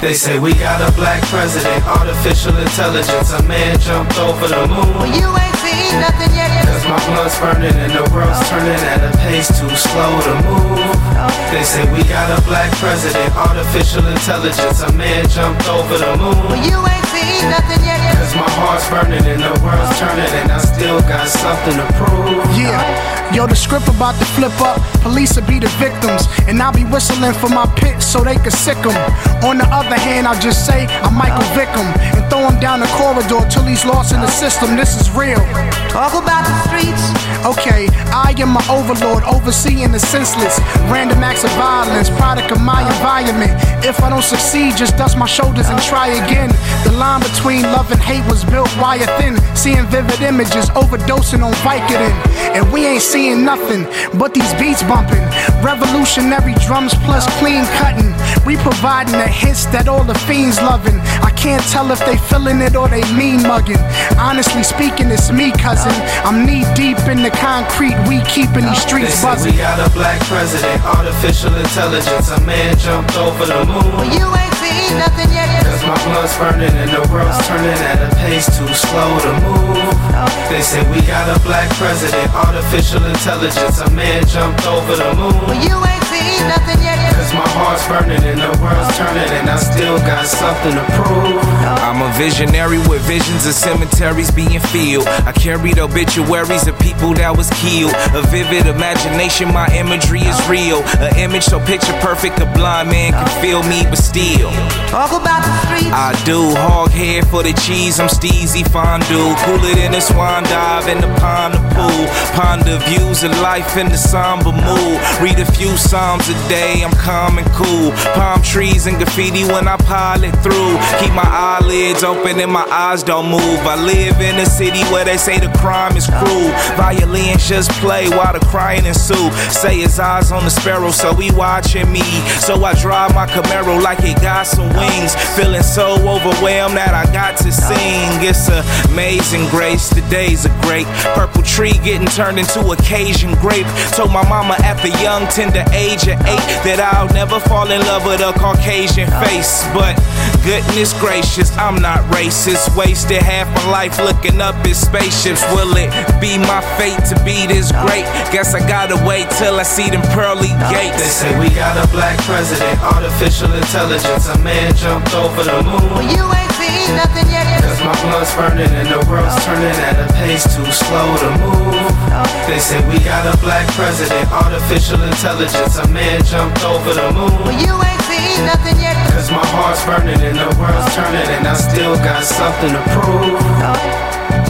They say we got a black president, artificial intelligence. A man jumped over the moon. Well, you ain't seen nothing yet. Cause my blood's burning and the world's turning at a pace too slow to move. They say we got a black president, artificial intelligence. A man jumped over the moon. Well, you ain't seen nothing yet. Cause my heart's burning and the world's turning and I still got something to prove. Yo, the script about to flip up. Police will be the victims, and I'll be whistling for my pit so they can sick 'em. On the other hand, I'll just say I'm Michael Vick'em and throw him down the corridor till he's lost in the system. This is real. Talk about the streets. Okay, I am my overlord, overseeing the senseless. Random acts of violence, product of my environment. If I don't succeed, just dust my shoulders and try again. The line between love and hate was built wire thin. Seeing vivid images, overdosing on Vicodin. And we ain't seeing nothing but these beats bumping. Revolutionary drums plus clean cutting. We providing the hits that all the fiends loving. I can't tell if they feeling it or they mean mugging. Honestly speaking, it's me, cousin. I'm knee deep in the concrete. We keeping these streets say buzzing. we got a black president, artificial intelligence. A man jumped over the Well, moon. you ain't seen nothing yet. Blood's burning and the world's turning at a pace too slow to move. They say we got a black president, artificial intelligence. A man jumped over the Well, moon. you ain't seen nothing yet. Cause my heart's burning and the world's turning and I still got something to prove. Visionary with visions of cemeteries being filled. I carried obituaries of people that was killed. A vivid imagination, my imagery is real. An image so picture perfect, a blind man can feel me, but still. Talk about the streets. I do hog head for the cheese. I'm steezy fondue. Cooler than a swan dive in the pond the pool. Ponder views of life in the somber mood. Read a few psalms a day. I'm calm and cool. Palm trees and graffiti when I pilot through. Keep my eyelids open and my eyes don't move. I live in a city where they say the crime is cruel. Violins just play while the crying ensue. Say his eyes on the sparrow, so he watching me. So I drive my Camaro like it got some wings. Feeling so overwhelmed that I got to sing. It's amazing grace. The days are great. Purple tree getting turned into a Cajun grape. Told my mama at the young tender age of eight that I'll never fall in love with a Caucasian face. But goodness gracious, I'm not racist. Wasted half my life looking up at spaceships. Will it be my fate to be this great? Guess I gotta wait till I see them pearly gates. They say we got a black president, artificial intelligence. A man jumped over the Well, moon. you ain't seen nothing yet. Cause my blood's burning and the world's turning at a pace too slow to move. They say we got a black president, artificial intelligence. A man jumped over the Well, moon. you ain't seen nothing yet. Cause my heart's burning and the world's turning and I still got something to prove. Oh.